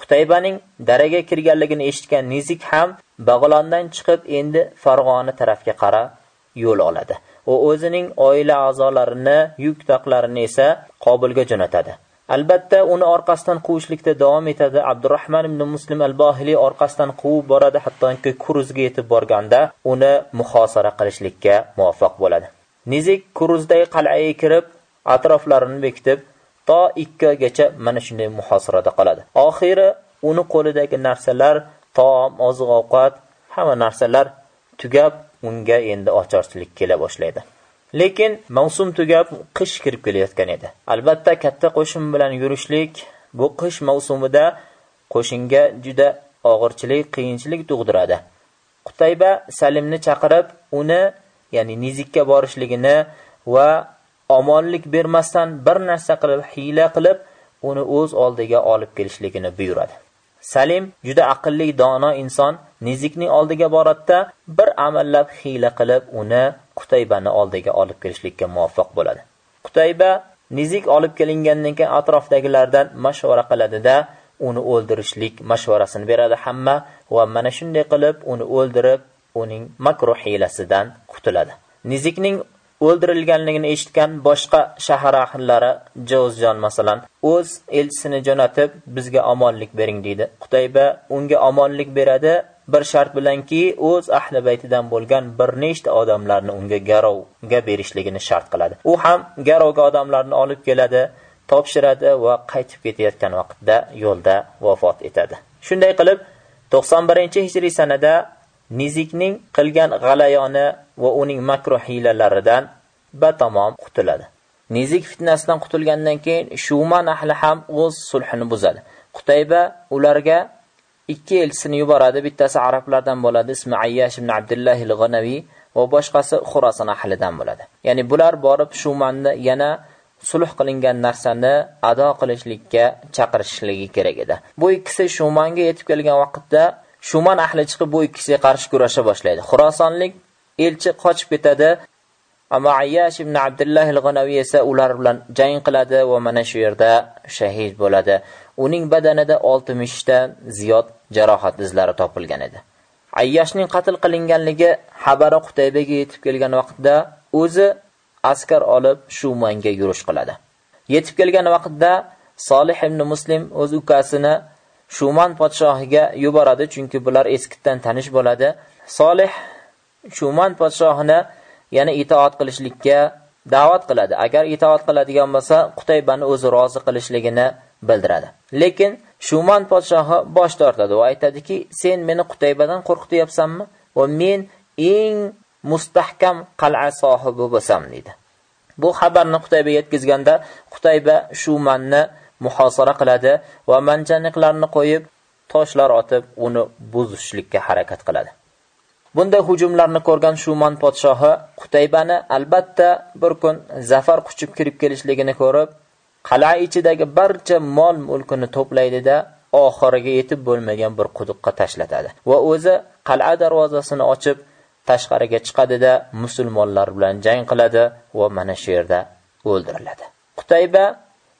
Qutaybaning daraga kirganligini eshitgan Nizik ham Bag'londan chiqib endi Farg'ona tarafga qara yo'l oladi. U o'zining oila a'zolarini, yuk taqlarini esa Qobilga jo'natadi. Albatta uni orqasidan quvishlikda davom etadi. Abdurrahman ibn Muslim al-Bohili orqasidan quvib boradi, hattoki Kuruzga yetib borganda uni muhosara qilishlikka muvaffaq bo'ladi. Nizik Kuruzdagi qal'aga kirib, atroflarini bekitib, to 2 gacha mana shunday muhosirada qoladi. Oxiri uni qo'lidagi narsalar, taom, oziq-ovqat, hamma narsalar tugab, unga endi ocharchilik kela boshlaydi. Lekin mavsum tugab, qish kirib kelayotgan edi. Albatta katta qo'shin bilan yurishlik bu qish mavsumida qo'shinga juda og'irchilik, qiyinchilik tug'diradi. Qutayba Salimni chaqirib, uni, ya'ni Nizikka borishligini va omonlik bermasdan bir narsa qilib, hiyla qilib, uni o'z oldiga olib kelishligini buyuradi. Salim juda aqlli, dono inson Nizikning oldiga boradida bir amallab hiyla qilib, uni Qutaybani oldiga olib kelishlikka muvaffaq bo'ladi. Qutayba Nizik olib kelingandan keyin atrofdagilardan mashvara qiladida uni o'ldirishlik mashvarasini beradi hamma va mana shunday qilib uni o'ldirib, uning makruh hilasidan qutuladi. Nizikning o'ldirilganligini eshitgan boshqa shahar ahillari Jozjon masalan o'z elchisini jo'natib bizga omonlik bering deydi. Qutayba unga omonlik beradi bir shart bilanki o'z ahli baytidan bo'lgan bir nechta odamlarni unga garovga berishligini shart qiladi. U ham garovga odamlarni olib keladi, topshiradi va qaytib ketayotgan vaqtda yo'lda vafot etadi. Shunday qilib 91-hijriy sanada Nizikning qilgan g'alayoni va uning makruh hilalaridan batamom qutuladi. Nizik fitnasidan qutulgandan keyin Shuman ahli ham o'z sulhini buzadi. Qutayba ularga ikki elchisini yuboradi. Bittasi arablardan bo'ladi, ismi Ayyash ibn Abdullah al-G'anavi va boshqasi Xurason ahlidan bo'ladi. Ya'ni bular borib Shumanni yana sulh qilingan narsani ado qilishlikka chaqirishligi kerak edi. Bu ikkisi Shumanga yetib kelgan vaqtda Shuman ahli chiqib bu ikkisiga qarshi kurasha boshlaydi. Xurosonlik elchi qochib ketadi. Amayash ibn Abdullah al-G'anaviy esa ular bilan jang qiladi va mana shu yerda shahid bo'ladi. Uning badanida 60 ta ziyod jarohat izlari topilgan edi. Ayyashning qatl qilinganligi xabari Qutaybaga yetib kelgan vaqtda o'zi askar olib Shumanga yurish qiladi. Yetib kelgan vaqtda Solih ibn Muslim o'z ukasini Shuman podshohiga yuboradi, chunki bular eskitdan tanish bo'ladi. Solih Shuman podshohini yana itoat qilishlikka da'vat qiladi. Agar itoat qiladigan bo'lsa, Qutaybani o'zi rozi qilishligini bildiradi. Lekin Shuman podshohi bosh tortadi va aytadiki, "Sen meni Qutaybadan qo'rqityapsanmi? Va men eng mustahkam qal'a sohibi bo'lsam" dedi. Bu xabarni Qutayba yetkazganda, Qutayba Shumanni muhosara qiladi va manjaniqlarni qo'yib, toshlar otib, uni buzishlikka harakat qiladi. Bunday hujumlarni ko'rgan Shuman podshohi Qutaybani albatta bir kun zafar quchib kirib kelishligini ko'rib, qal'a ichidagi barcha mol mulkini to'playdi-da, oxiriga yetib bo'lmagan bir quduqqa tashlatadi va o'zi qal'a darvozasini ochib tashqariga chiqadi-da, musulmonlar bilan jang qiladi va mana shu yerda o'ldiriladi. Qutayba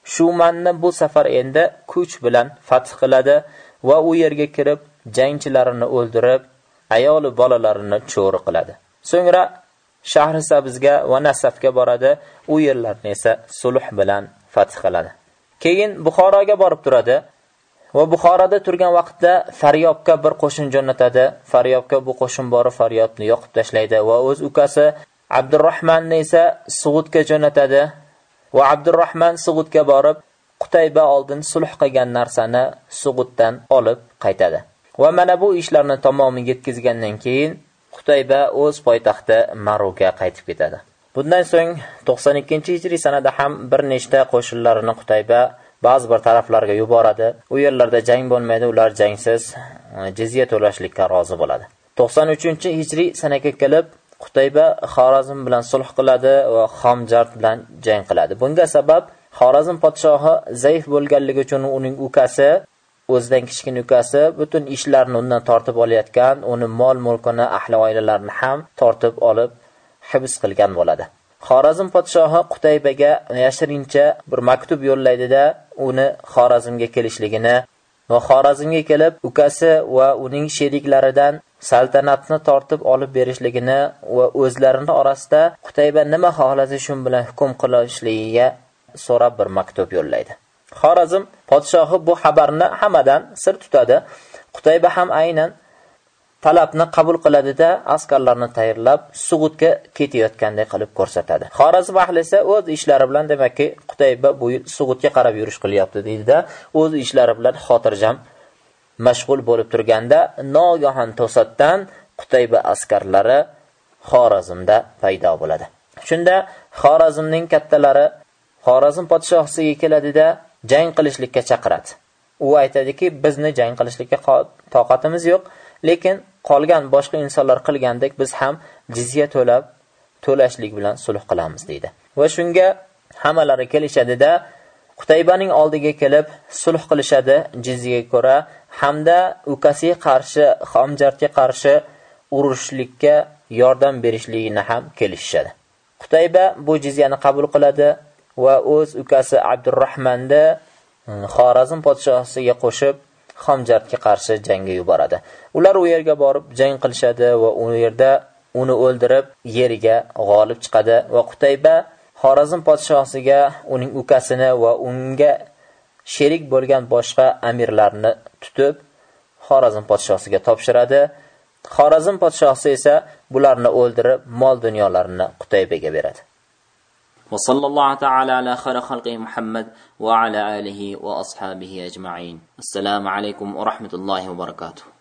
Shumanni bu safar endi kuch bilan fath qiladi va u yerga kirib jangchilarini o'ldirib, ayoli bolalarini cho'ri qiladi. So'ngra Shahrisabzga va Nasafga boradi, u yerlarni esa sulh bilan fath qiladi. Keyin Buxoroga borib turadi va Buxoroda turgan vaqtda Faryobga bir qo'shin jo'natadi. Faryobga bu qo'shin borib Faryobni yoqib tashlaydi va o'z ukasi Abdurrahmanni esa Sug'utga jo'natadi. Va Abdurrahman Sug'utga borib Qutayba oldin sulh qilgan narsani Sug'utdan olib qaytadi. Va mana bu ishlarni tamomiga yetkazgandan keyin Qutayba o'z poytaxti Marokka qaytib ketadi. Bundan so'ng 92-hijriy sanada ham bir nechta qo'shinlarini Qutayba ba'zi bir taraflarga yuboradi. U yerlarda jang bo'lmaydi, ular jangsiz e, jizya to'lashlikka rozi bo'ladi. 93-hijriy sanaga kelib Qutayba Xorazm bilan sulh qiladi va Xomjard bilan jang qiladi. Bunga sabab Xorazm podshohi zaif bo'lganligi uchun uning ukasi o'zidan kichkina ukasi butun ishlarni undan tortib olayotgan, uni mol-mulkini, ahli oilalarini ham tortib olib hibs qilgan bo'ladi. Xorazm podshohi Qutaybaga yashirincha bir maktub yo'llaydida, uni Xorazmga kelishligini va Xorazmga kelib ukasi va uning sheriklaridan saltanatni tortib olib berishligini va o'zlarini orasida Qutayba nima xohlasa shun bilan hukm qilishligiga so'rab bir maktub yo'llaydi. Xorazm podshohi bu xabarni hammadan sir tutadi. Qutayba ham aynan talabni qabul qiladida askarlarni tayyorlab sug'utga ketayotganday qilib ko'rsatadi. Xorazm ahli esa o'z ishlari bilan demakki Qutayba bu yil sug'utga qarab yurish qilyapti deydida o'z ishlari bilan xotirjam mashg'ul bo'lib turganda nogohan to'satdan Qutayba askarlari Xorazmda paydo bo'ladi. Shunda Xorazmning kattalari Xorazm podshohisiga keladida jang qilishlikka chaqiradi. U aytadiki, bizni jang qilishlikka toqatimiz yo'q, lekin qolgan boshqa insonlar qilgandek biz ham jizya to'lab to'lashlik bilan sulh qilamiz deydi. Va shunga hammalari kelishadida Qutaybaning oldiga kelib sulh qilishadi jizyaga ko'ra hamda ukasiga qarshi, xomjartga qarshi urushlikka yordam berishligini ham kelishishadi. Qutayba bu jizyani qabul qiladi va o'z ukasi Abdurrahmonni Xorazm podshohisiga qo'shib Xomjardga qarshi jangga yuboradi. Ular u yerga borib jang qilishadi va u yerda uni o'ldirib, yeriga g'olib chiqadi va Qutayba Xorazm podshohisiga uning ukasini va unga sherik bo'lgan boshqa amirlarni tutib Xorazm podshosiga topshiradi. Xorazm podshosi esa bularni o'ldirib, mol dunyolarini Qutaybaga beradi. وصلى الله تعالى على خير خلقه محمد وعلى آله وأصحابه أجمعين. السلام عليكم ورحمة الله وبركاته.